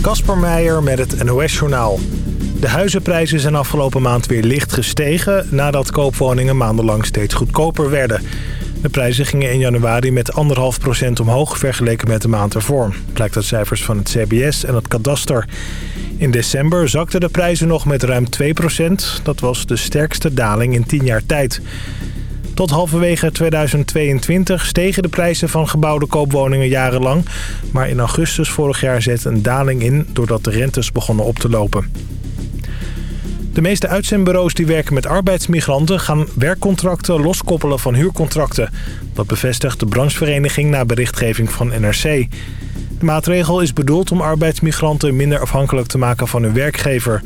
Kasper Meijer met het NOS-journaal. De huizenprijzen zijn afgelopen maand weer licht gestegen... nadat koopwoningen maandenlang steeds goedkoper werden. De prijzen gingen in januari met 1,5% omhoog... vergeleken met de maand ervoor. Blijkt uit cijfers van het CBS en het kadaster. In december zakten de prijzen nog met ruim 2%. Dat was de sterkste daling in 10 jaar tijd. Tot halverwege 2022 stegen de prijzen van gebouwde koopwoningen jarenlang. Maar in augustus vorig jaar zette een daling in doordat de rentes begonnen op te lopen. De meeste uitzendbureaus die werken met arbeidsmigranten gaan werkcontracten loskoppelen van huurcontracten. Dat bevestigt de branchevereniging na berichtgeving van NRC. De maatregel is bedoeld om arbeidsmigranten minder afhankelijk te maken van hun werkgever.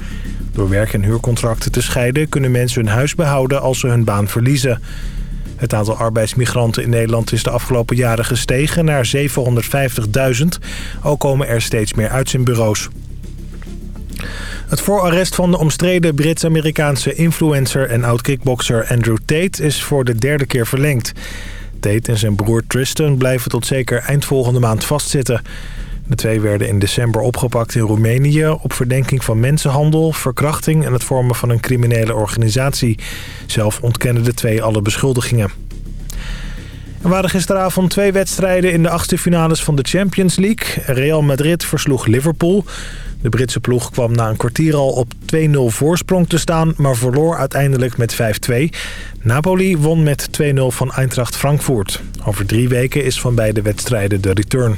Door werk- en huurcontracten te scheiden kunnen mensen hun huis behouden als ze hun baan verliezen. Het aantal arbeidsmigranten in Nederland is de afgelopen jaren gestegen naar 750.000. Ook komen er steeds meer uitzendbureaus. Het voorarrest van de omstreden Brits-Amerikaanse influencer en oud-kickbokser Andrew Tate is voor de derde keer verlengd. Tate en zijn broer Tristan blijven tot zeker eind volgende maand vastzitten. De twee werden in december opgepakt in Roemenië op verdenking van mensenhandel, verkrachting en het vormen van een criminele organisatie. Zelf ontkennen de twee alle beschuldigingen. Er waren gisteravond twee wedstrijden in de achtste finales van de Champions League. Real Madrid versloeg Liverpool. De Britse ploeg kwam na een kwartier al op 2-0 voorsprong te staan... maar verloor uiteindelijk met 5-2. Napoli won met 2-0 van Eintracht Frankfurt. Over drie weken is van beide wedstrijden de return.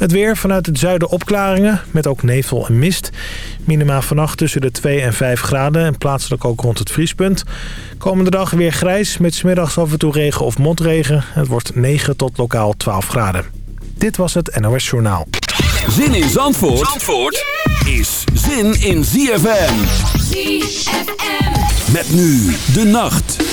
Het weer vanuit het zuiden opklaringen, met ook nevel en mist. Minima vannacht tussen de 2 en 5 graden en plaatselijk ook rond het vriespunt. Komende dag weer grijs, met smiddags af en toe regen of motregen. Het wordt 9 tot lokaal 12 graden. Dit was het NOS Journaal. Zin in Zandvoort, Zandvoort is zin in ZFM. ZFM. Met nu de nacht.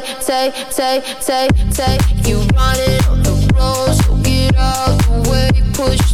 say, say, say, say, say. You running on the road, so get out the way, push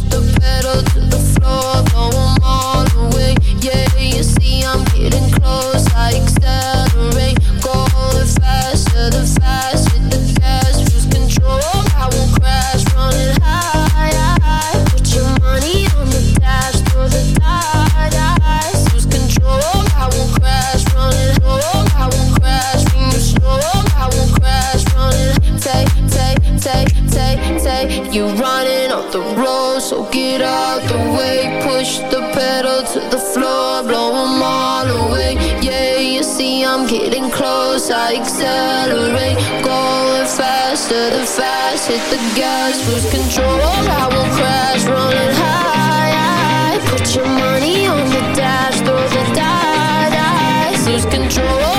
take, take, take. You running off the road, so get out the way. Push the pedal to the floor, blow them all away. Yeah, you see I'm getting close, I accelerate. Going faster than fast, hit the gas, lose control. I will crash, running high. Put your money on the dash, throw the die, lose control.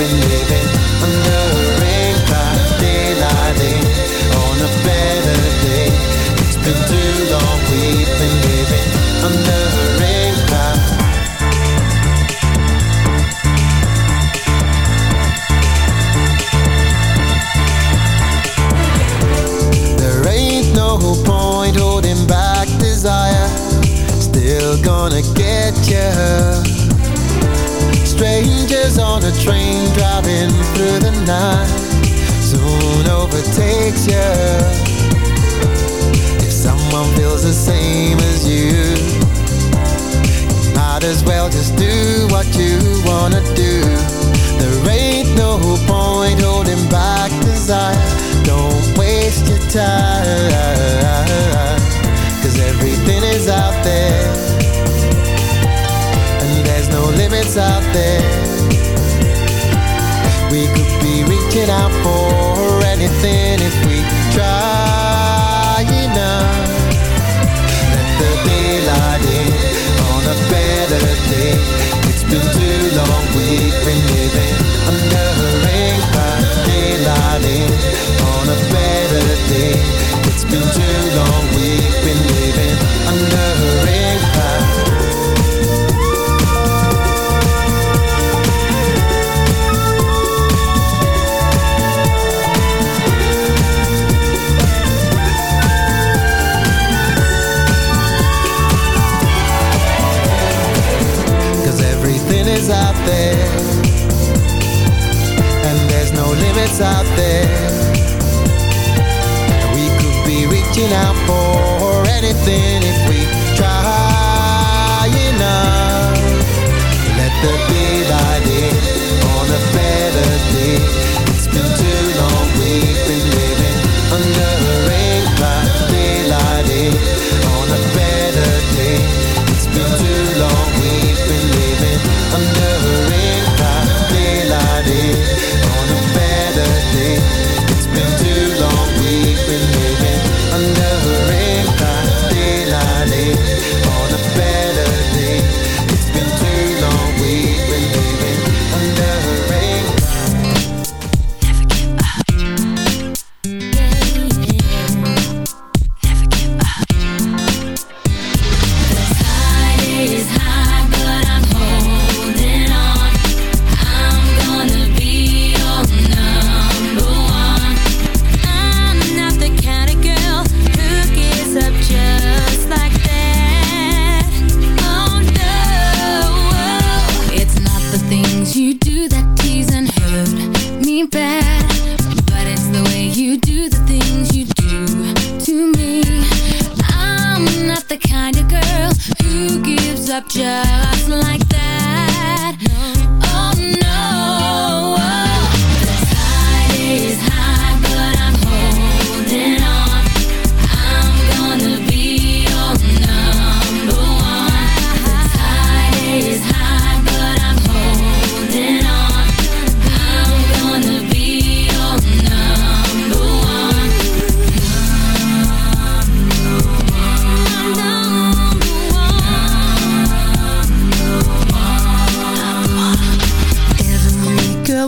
Gonna get you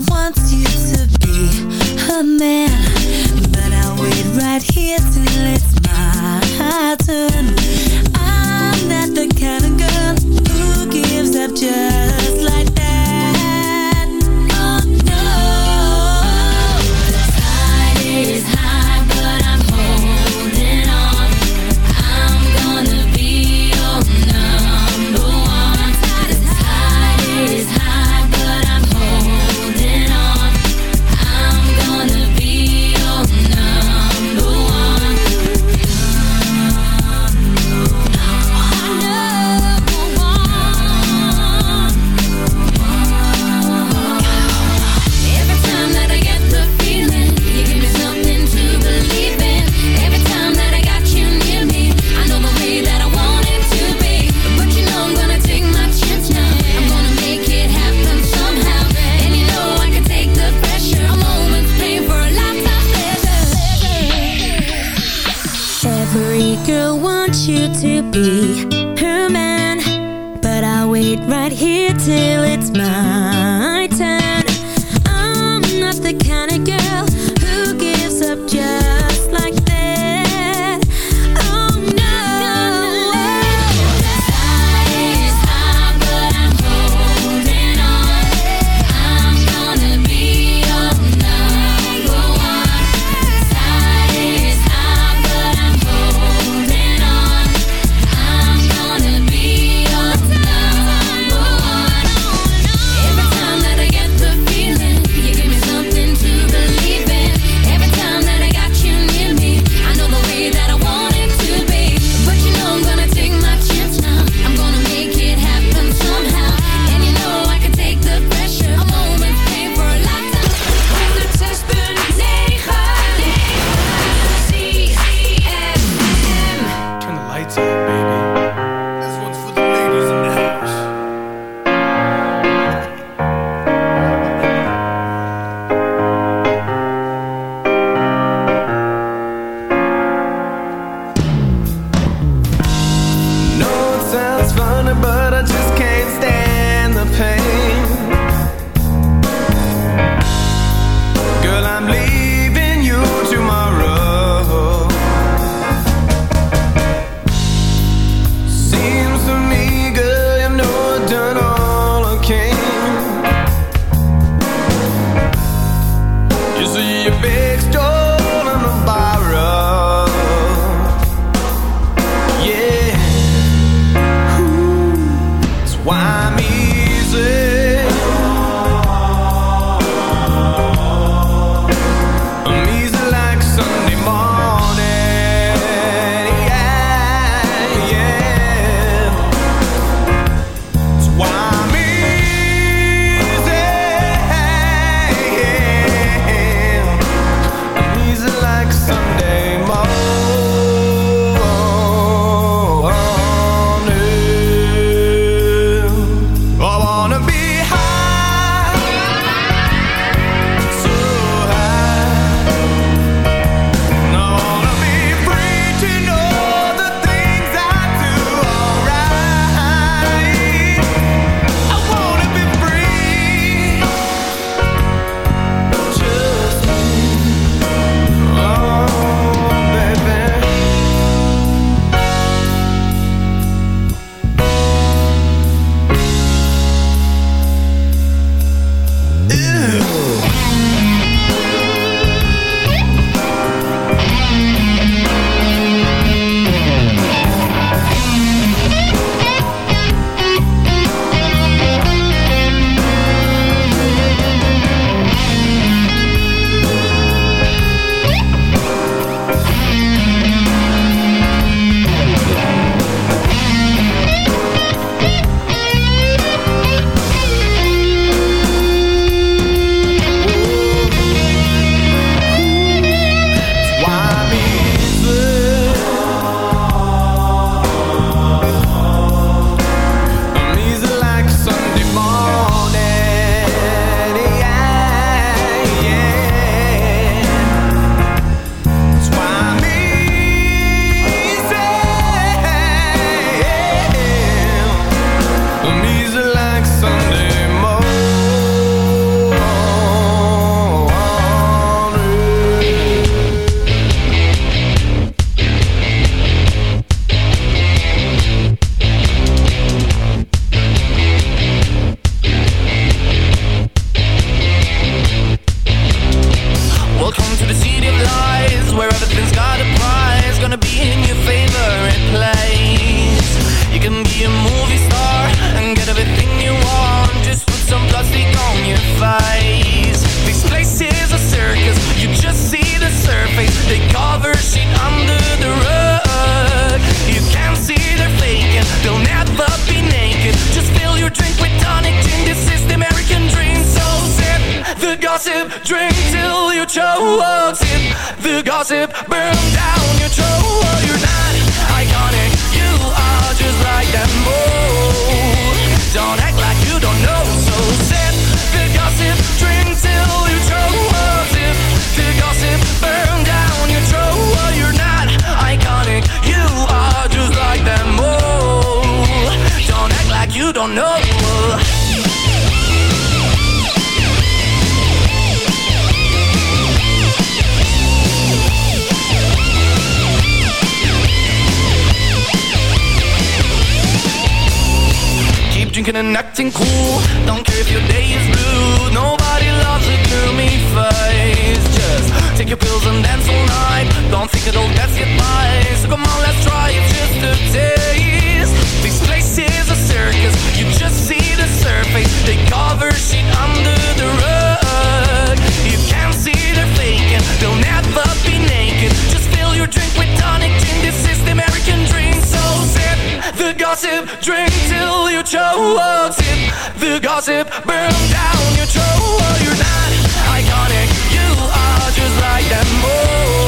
wants you to be a man But I wait right here till it's my turn. Sip gossip, burn down your throat. Drinking and acting cool Don't care if your day is blue. Nobody loves a gloomy face. Just take your pills and dance all night. Don't think it'll get by So come on, let's try it just a taste. This place is a circus. You just see the surface. They cover shit under the you choke the gossip Burn down your throat. You're not iconic. You are just like them. Oh,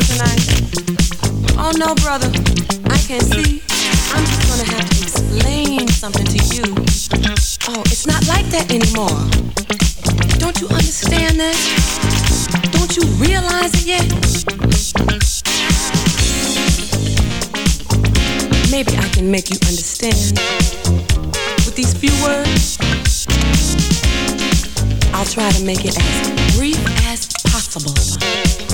tonight. Oh, no, brother. I can't see. I'm just gonna have to explain something to you. Oh, it's not like that anymore. Don't you understand that? Don't you realize it yet? Maybe I can make you understand with these few words. I'll try to make it as brief as possible.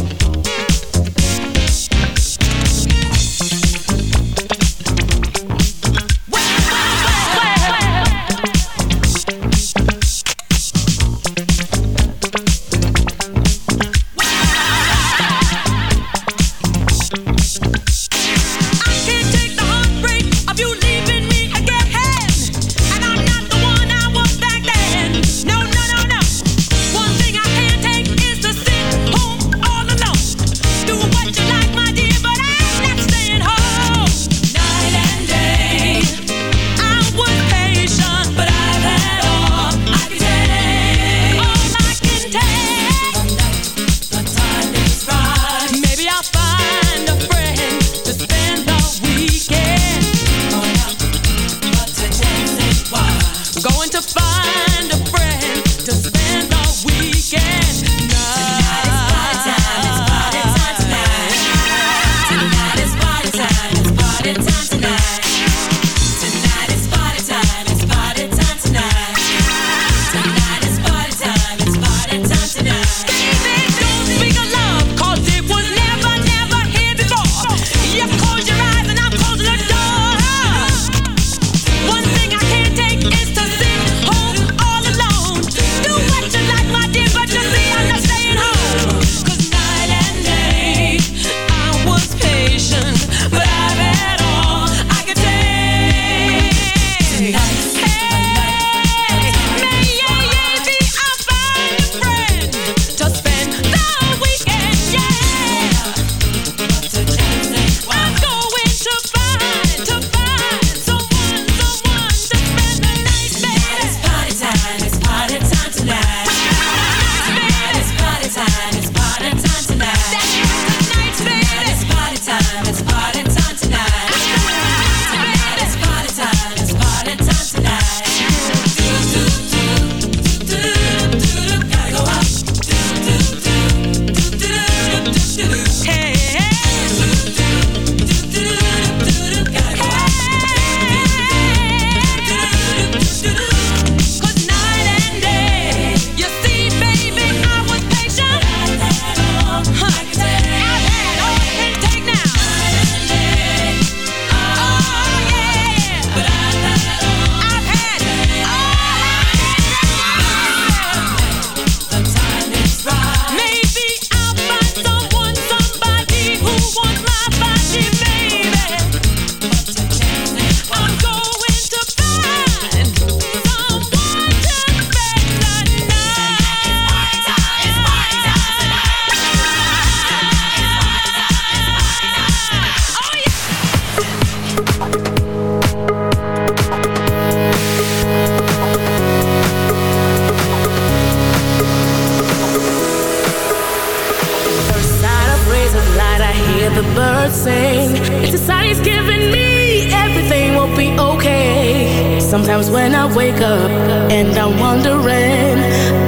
the birds sing. It's If society's giving me everything, will be okay. Sometimes when I wake up and I'm wondering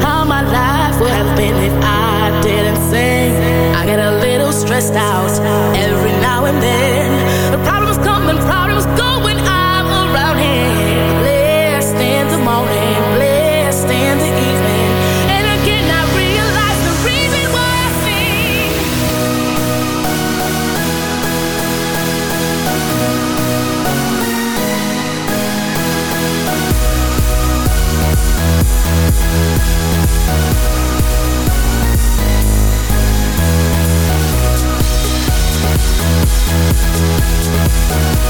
how my life would have been if I didn't sing, I get a little stressed out every now and then. Thank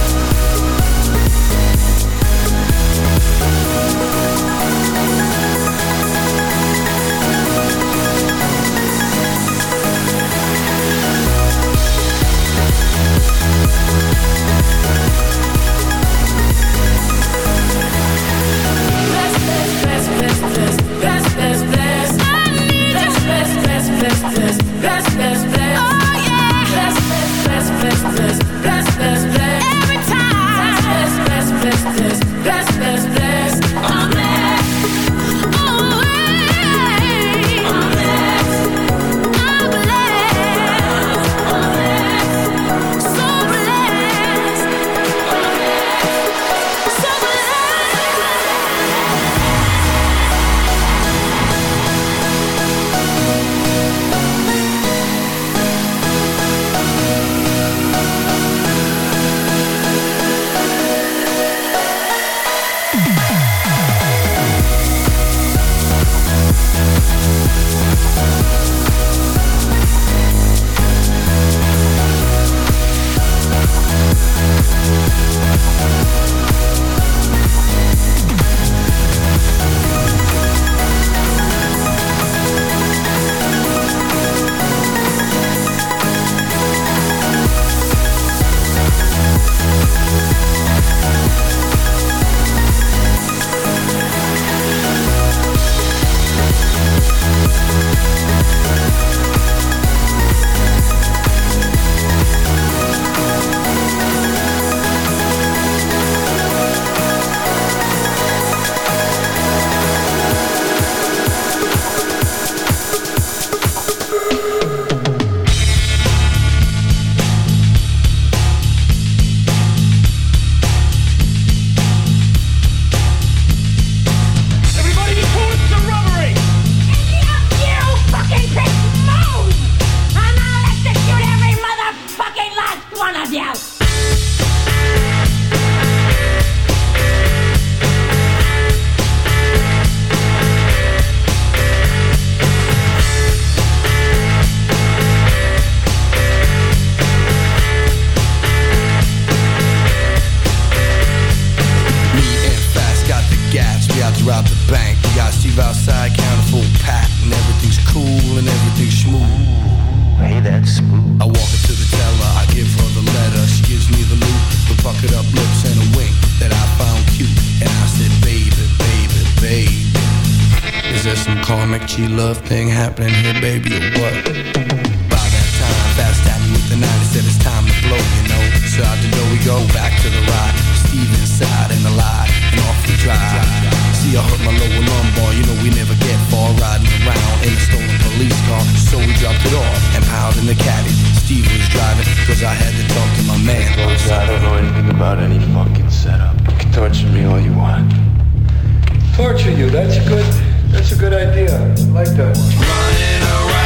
Torture you, that's a good, that's a good idea. I like that one.